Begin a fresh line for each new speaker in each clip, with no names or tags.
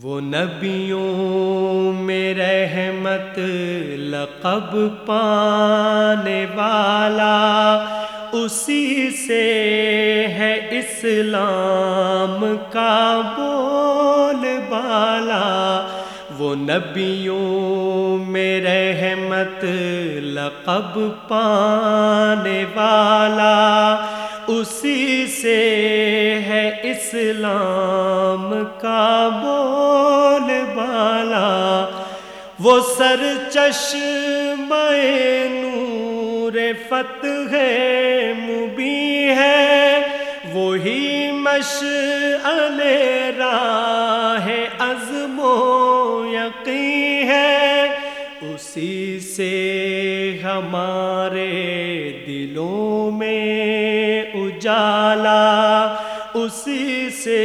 وہ نبیوں میں رحمت لقب پانے والا اسی سے ہے اسلام کا بول بالا۔ وہ نبیوں میں رحمت لقب پانے والا اسی سے اسلام کا بول بالا، وہ سر چشم نور فتح مبی ہے، وہی مش راہ عزم و یقین ہے۔ اسی سے ہمارے دلوں سے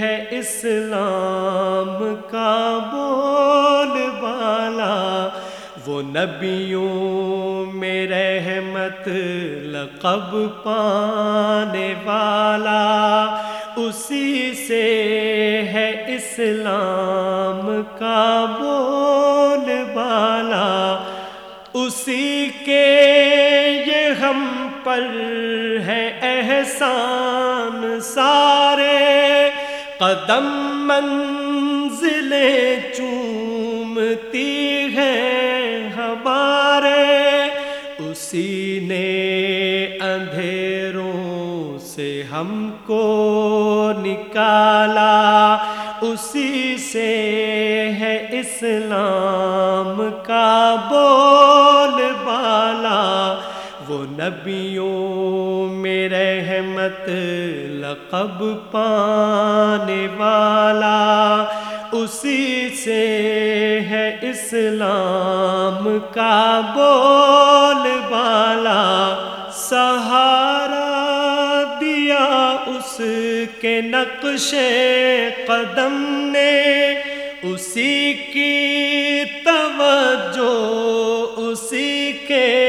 ہے اسلام کا بول بالا۔ وہ نبیوں میں رحمت لقب پانے والا۔ اسی سے ہے اسلام کا بول بالا۔ اسی کے یہ ہم پر ہے احسان سارے قدم منزلیں چومتی ہیں ہمارے، اسی نے اندھیروں سے ہم کو نکالا، اسی سے ہے اسلام کا بول۔ وہ نبیوں میں رحمت لقب پانے والا اسی سے ہے اسلام کا بول بالا سہارا دیا اس کے نقش قدم نے اسی کی توجہ اسی کے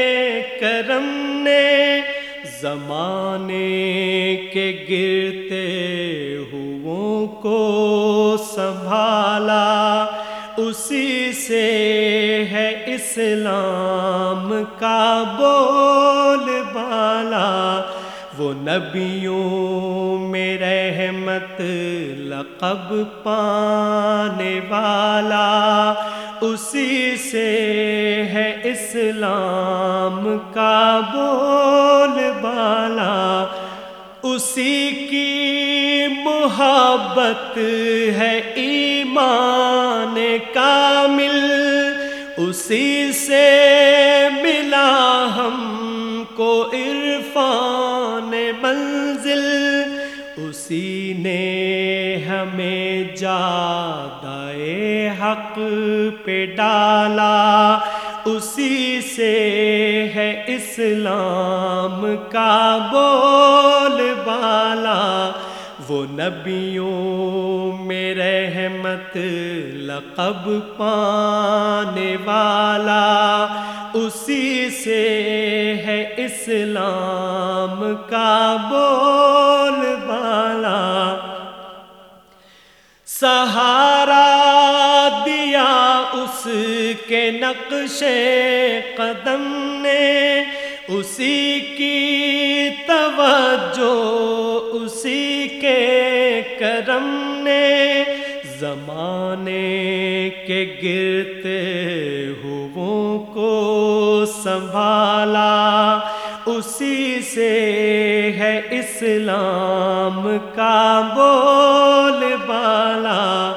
زمانے کے گرتے ہو کو سنبھالا اسی سے ہے اسلام کا بول بالا۔ وہ نبیوں میں رحمت لقب پانے والا اسی سے ہے اسلام کا بول بالا اسی کی محبت ہے ایمان کامل اسی سے ملا ہم کو عرفان منزل، اسی نے ہمیں جادائے حق پہ ڈالا۔ اسی سے ہے اسلام کا بول بالا۔ وہ نبیوں میں رحمت لقب پانے والا۔ اسی سے اسلام کا بول بالا۔ سہارا دیا اس کے نقش قدم نے۔ اسی کی توجہ، اسی کے کرم نے۔ زمانے کے گرتے ہو کو سنبھالا، اسی سے ہے اسلام کا بول بالا۔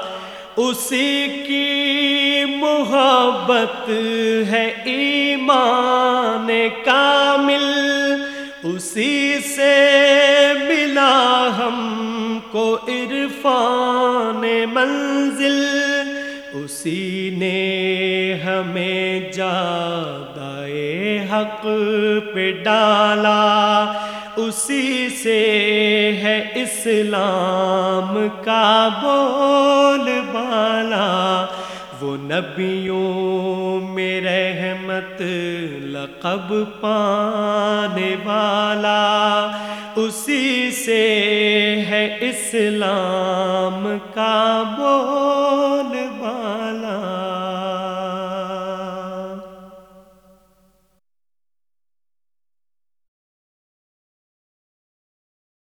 اسی کی محبت ہے ایمان کامل، اسی سے منزل، اسی نے ہمیں جادائے حق پہ ڈالا۔ اسی سے ہے اسلام کا بول بالا۔ وہ نبیوں میں رحمت لقب پانے والا اسی سے ہے اسلام کا بول